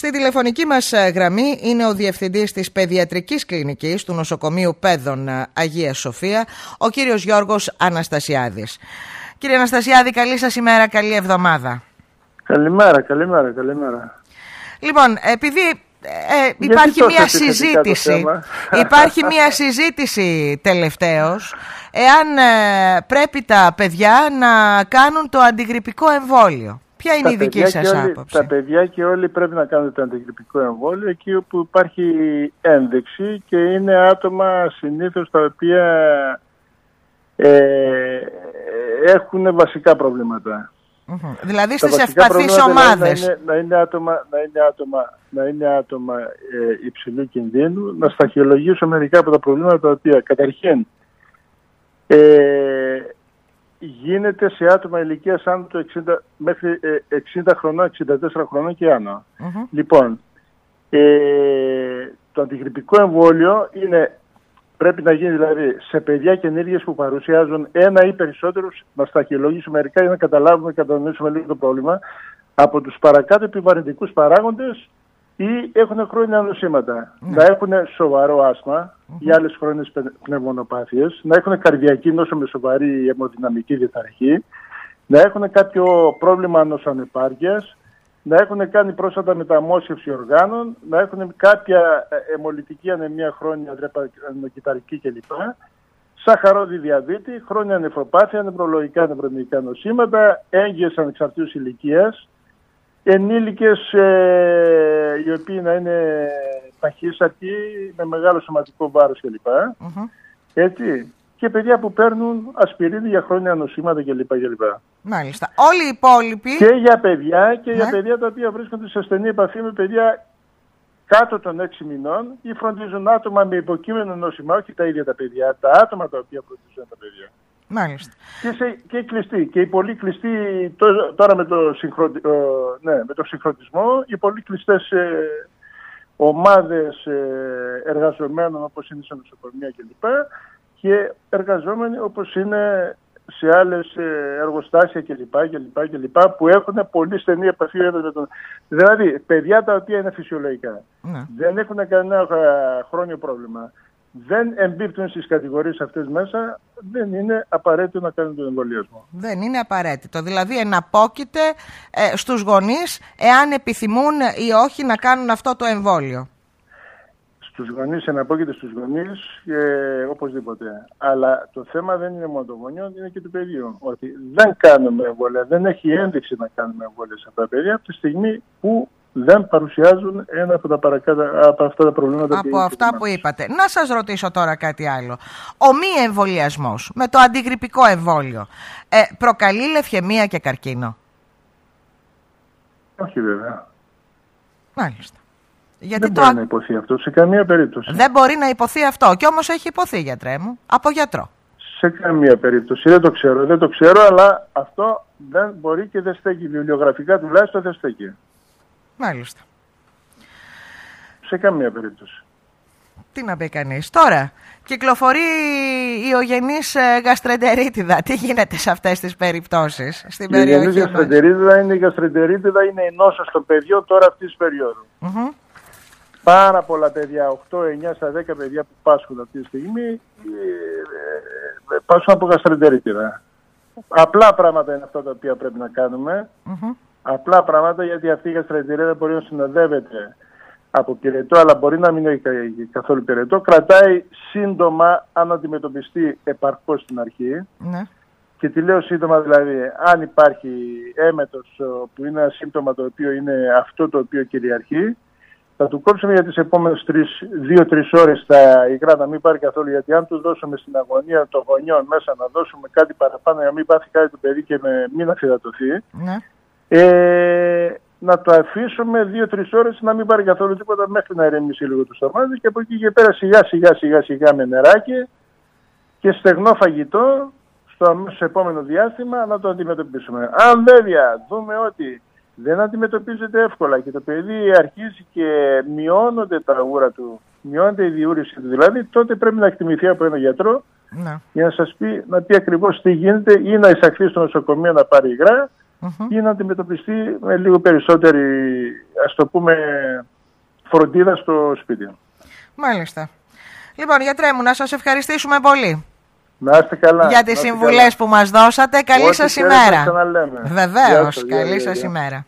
Στη τηλεφωνική μας ε, γραμμή είναι ο Διευθυντής της Παιδιατρικής Κλινικής του Νοσοκομείου Πέδων ε, Αγίας Σοφία, ο κύριος Γιώργος Αναστασιάδης. Κύριε Αναστασιάδη, καλή σας ημέρα, καλή εβδομάδα. Καλημέρα, καλημέρα, καλημέρα. Λοιπόν, επειδή ε, υπάρχει μια συζήτηση υπάρχει μια συζήτηση τελευταίως εάν πρέπει τα παιδιά να κάνουν το αντιγρυπικό εμβόλιο Ποια είναι η δική σας άποψη; Τα παιδιά και όλοι πρέπει να κάνουν το αντιγρυπικό εμβόλιο εκεί όπου υπάρχει ένδειξη και είναι άτομα συνήθως τα οποία ε, έχουν βασικά Δηλαδή στις ευπαθείς δηλαδή ομάδες. Να είναι, να είναι άτομα, να είναι άτομα, να είναι άτομα ε, υψηλού κινδύνου, να σταχυολογήσω μερικά από τα προβλήματα τα οποία καταρχήν ε, γίνεται σε άτομα ηλικίας άνω του 60, μέχρι 60 ε, χρονών, 64 χρονών και άνω. Λοιπόν, ε, το αντιγρυπικό εμβόλιο είναι, πρέπει να γίνει δηλαδή σε παιδιά και ενέργειες που παρουσιάζουν ένα ή περισσότερους, να σταχυλογήσουμε μερικά για να καταλάβουμε και κατανοήσουμε λίγο το πρόβλημα, από τους παρακάτω επιβαρυντικούς παράγοντες ή έχουν χρόνια νοσήματα. Ναι. Να έχουν σοβαρό άσμα ή άλλες χρόνιε πνευμονοπάθειες, να έχουν καρδιακή νόσο με σοβαρή αιμοδυναμική διαταραχή, να έχουν κάποιο πρόβλημα νοσανεπάρκεια, να έχουν κάνει πρόσφατα μεταμόσχευση οργάνων, να έχουν κάποια ε, αιμολυτική ανεμία χρόνια δρεπανοκυταρική κλπ. Σαχαρόδι διαβήτη, χρόνια νεφροπάθεια, νευρολογικά νευρολογικά νοσήματα, έγκυες ανεξαρτήτως ηλικίας, ενήλικες ε, οι οποίοι να είναι ταχύσαρτοι, με μεγάλο σωματικό βάρος κλπ. Mm-hmm. Έτσι. Και παιδιά που παίρνουν ασπιρίνη για χρόνια νοσήματα κλπ. κλπ. Μάλιστα. Όλοι οι υπόλοιποι. Και για παιδιά και για ναι. παιδιά τα οποία βρίσκονται σε στενή επαφή με παιδιά κάτω των 6 μηνών ή φροντίζουν άτομα με υποκείμενο νόσημα, όχι τα ίδια τα παιδιά, τα άτομα τα οποία φροντίζουν τα παιδιά. Μάλιστα. Και, σε, και κλειστή. Και οι πολύ κλειστοί τώρα με το, συγχρο, ναι, με το συγχρονισμό, οι πολύ κλειστές ε, ομάδες ε, εργαζομένων όπως είναι σε νοσοκομεία κλπ. Και εργαζόμενοι όπως είναι σε άλλες ε, εργοστάσια κλπ. Και, και, λοιπά, που έχουν πολύ στενή επαφή με τον... Δηλαδή, παιδιά τα οποία είναι φυσιολογικά. Ναι. Δεν έχουν κανένα χρόνιο πρόβλημα δεν εμπίπτουν στις κατηγορίες αυτές μέσα, δεν είναι απαραίτητο να κάνουν τον εμβολιασμό. Δεν είναι απαραίτητο. Δηλαδή εναπόκειται ε, στους γονείς εάν επιθυμούν ή όχι να κάνουν αυτό το εμβόλιο. Στους γονείς εναπόκειται στους γονείς ε, οπωσδήποτε. Αλλά το θέμα δεν είναι μόνο το γονιό, είναι και του παιδιού. Ότι δεν κάνουμε εμβόλια, δεν έχει ένδειξη να κάνουμε εμβόλια σε αυτά τα παιδιά από τη στιγμή που δεν παρουσιάζουν ένα από, τα παρακάτω, από αυτά τα προβλήματα από αυτά που είπατε. Να σας ρωτήσω τώρα κάτι άλλο. Ο μη εμβολιασμός με το αντιγρυπικό εμβόλιο ε, προκαλεί λευχαιμία και καρκίνο; Όχι βέβαια. Μάλιστα. Γιατί δεν το... μπορεί να υποθεί αυτό σε καμία περίπτωση. Δεν μπορεί να υποθεί αυτό. Και όμως έχει υποθεί γιατρέ μου. Από γιατρό. Σε καμία περίπτωση. Δεν το ξέρω. Δεν το ξέρω αλλά αυτό δεν μπορεί και δεν στέκει. Βιβλιογραφικά τουλάχιστον δεν στέκει. Μάλιστα. Σε καμία περίπτωση. Τι να πει κανείς. Τώρα, κυκλοφορεί η ογενής ε, γαστρεντερίτιδα. Τι γίνεται σε αυτές τις περιπτώσεις στην η περιοχή Η γαστρεντερίτιδα είναι η γαστρεντερίτιδα, είναι η νόσο στο παιδιό τώρα αυτής της περιοδου Πάρα πολλά παιδιά, 8, 9 στα 10 παιδιά που πάσχουν αυτή τη στιγμή, ε, ε, πάσχουν από γαστρεντερίτιδα. Απλά πράγματα είναι αυτά τα οποία πρέπει να κάνουμε απλά πράγματα γιατί αυτή η γαστρεντερίτιδα μπορεί να συνοδεύεται από πυρετό, αλλά μπορεί να μην έχει καθόλου πυρετό. Κρατάει σύντομα αν αντιμετωπιστεί επαρκώς στην αρχή. Ναι. Και τη λέω σύντομα δηλαδή, αν υπάρχει έμετος που είναι ένα σύμπτωμα το οποίο είναι αυτό το οποίο κυριαρχεί, θα του κόψουμε για τις επόμενες 2-3 ώρες τα υγρά να μην πάρει καθόλου, γιατί αν τους δώσουμε στην αγωνία των γονιών μέσα να δώσουμε κάτι παραπάνω για να μην πάθει κάτι το παιδί και με, μην αφιδατωθεί, ναι ε, να το αφήσουμε δύο-τρεις ώρες να μην πάρει καθόλου τίποτα μέχρι να ηρεμήσει λίγο το στομάχι και από εκεί και πέρα σιγά σιγά σιγά σιγά με νεράκι και στεγνό φαγητό στο επόμενο διάστημα να το αντιμετωπίσουμε. Αν βέβαια δούμε ότι δεν αντιμετωπίζεται εύκολα και το παιδί αρχίζει και μειώνονται τα ούρα του, μειώνεται η διούρηση του δηλαδή, τότε πρέπει να εκτιμηθεί από ένα γιατρό να. για να σας πει να πει ακριβώς τι γίνεται ή να εισαχθεί στο νοσοκομείο να πάρει υγρά ή να αντιμετωπιστεί με λίγο περισσότερη, ας το πούμε, φροντίδα στο σπίτι. Μάλιστα. Λοιπόν, γιατρέ μου, να σας ευχαριστήσουμε πολύ. Να είστε καλά. Για τις συμβουλές που μας δώσατε. Καλή σας ημέρα. Βεβαίως. Καλή σας ημέρα.